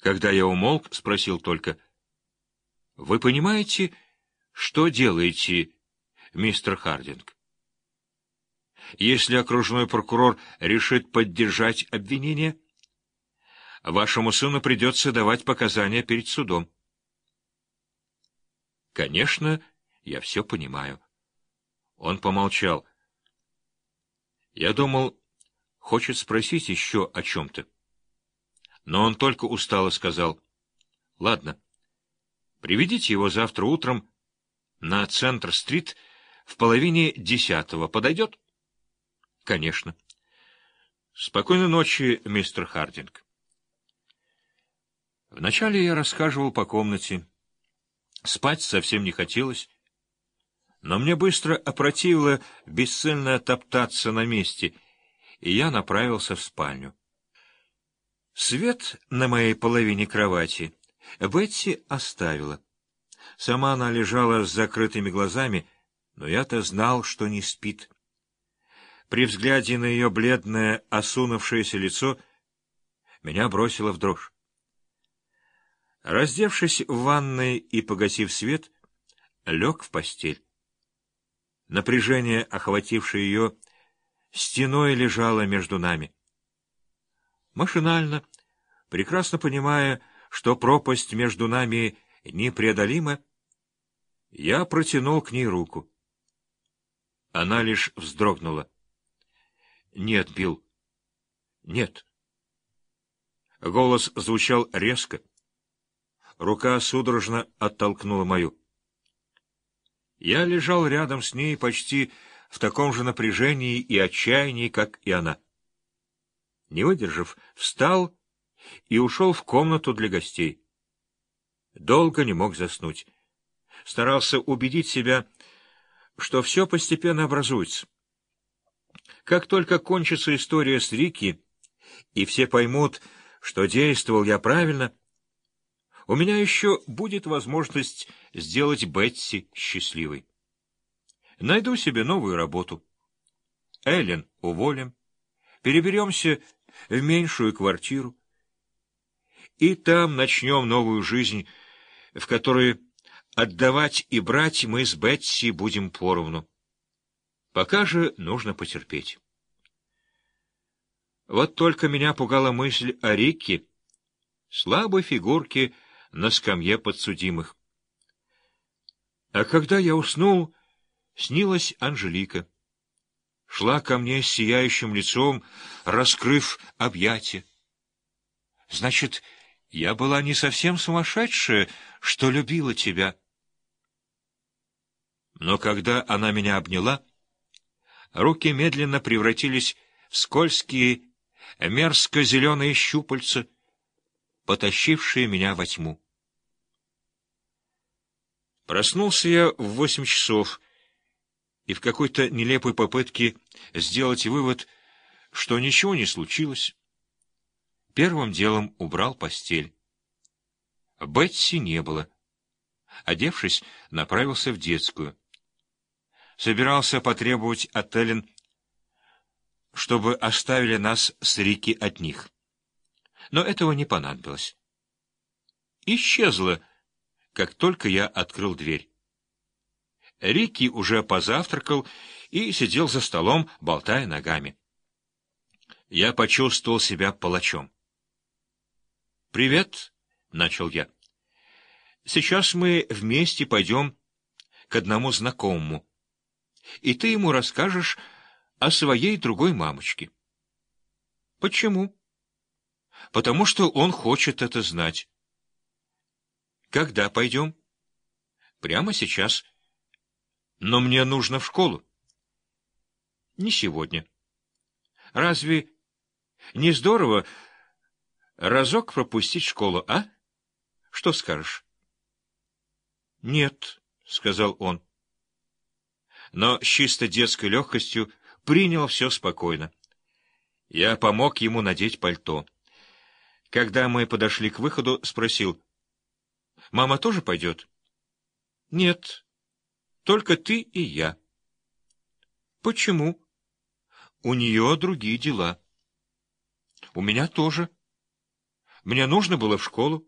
Когда я умолк, спросил только, «Вы понимаете, что делаете, мистер Хардинг?» Если окружной прокурор решит поддержать обвинение, вашему сыну придется давать показания перед судом. Конечно, я все понимаю. Он помолчал. Я думал, хочет спросить еще о чем-то. Но он только устало сказал. Ладно, приведите его завтра утром на Центр-стрит в половине десятого. Подойдет? Конечно. Спокойной ночи, мистер Хардинг. Вначале я расхаживал по комнате. Спать совсем не хотелось. Но мне быстро опротивило бесцельно топтаться на месте, и я направился в спальню. Свет на моей половине кровати Бетси оставила. Сама она лежала с закрытыми глазами, но я-то знал, что не спит. При взгляде на ее бледное, осунувшееся лицо меня бросило в дрожь. Раздевшись в ванной и погасив свет, лег в постель. Напряжение, охватившее ее, стеной лежало между нами. Машинально, прекрасно понимая, что пропасть между нами непреодолима, я протянул к ней руку. Она лишь вздрогнула. — Нет, Билл. Нет. Голос звучал резко. Рука судорожно оттолкнула мою. Я лежал рядом с ней почти в таком же напряжении и отчаянии, как и она. Не выдержав, встал и ушел в комнату для гостей. Долго не мог заснуть. Старался убедить себя, что все постепенно образуется. Как только кончится история с Рики, и все поймут, что действовал я правильно, у меня еще будет возможность сделать Бетси счастливой. Найду себе новую работу. Эллен уволим. Переберемся в меньшую квартиру. И там начнем новую жизнь, в которой отдавать и брать мы с Бетси будем поровну. Пока же нужно потерпеть. Вот только меня пугала мысль о Рике, слабой фигурке на скамье подсудимых. А когда я уснул, снилась Анжелика. Шла ко мне с сияющим лицом, раскрыв объятия. Значит, я была не совсем сумасшедшая, что любила тебя. Но когда она меня обняла, руки медленно превратились в скользкие, мерзко-зеленые щупальца, потащившие меня во тьму. Проснулся я в восемь часов и в какой-то нелепой попытке сделать вывод, что ничего не случилось, первым делом убрал постель. Бетси не было. Одевшись, направился в детскую собирался потребовать от Эллен, чтобы оставили нас с Рики от них. Но этого не понадобилось. Исчезла, как только я открыл дверь. Рики уже позавтракал и сидел за столом, болтая ногами. Я почувствовал себя палачом. «Привет», — начал я. «Сейчас мы вместе пойдем к одному знакомому и ты ему расскажешь о своей другой мамочке. Почему? Потому что он хочет это знать. Когда пойдем? Прямо сейчас. Но мне нужно в школу. Не сегодня. Разве не здорово разок пропустить школу, а? Что скажешь? Нет, — сказал он но с чисто детской легкостью принял все спокойно. Я помог ему надеть пальто. Когда мы подошли к выходу, спросил, «Мама тоже пойдет?» «Нет, только ты и я». «Почему?» «У нее другие дела». «У меня тоже». Мне нужно было в школу.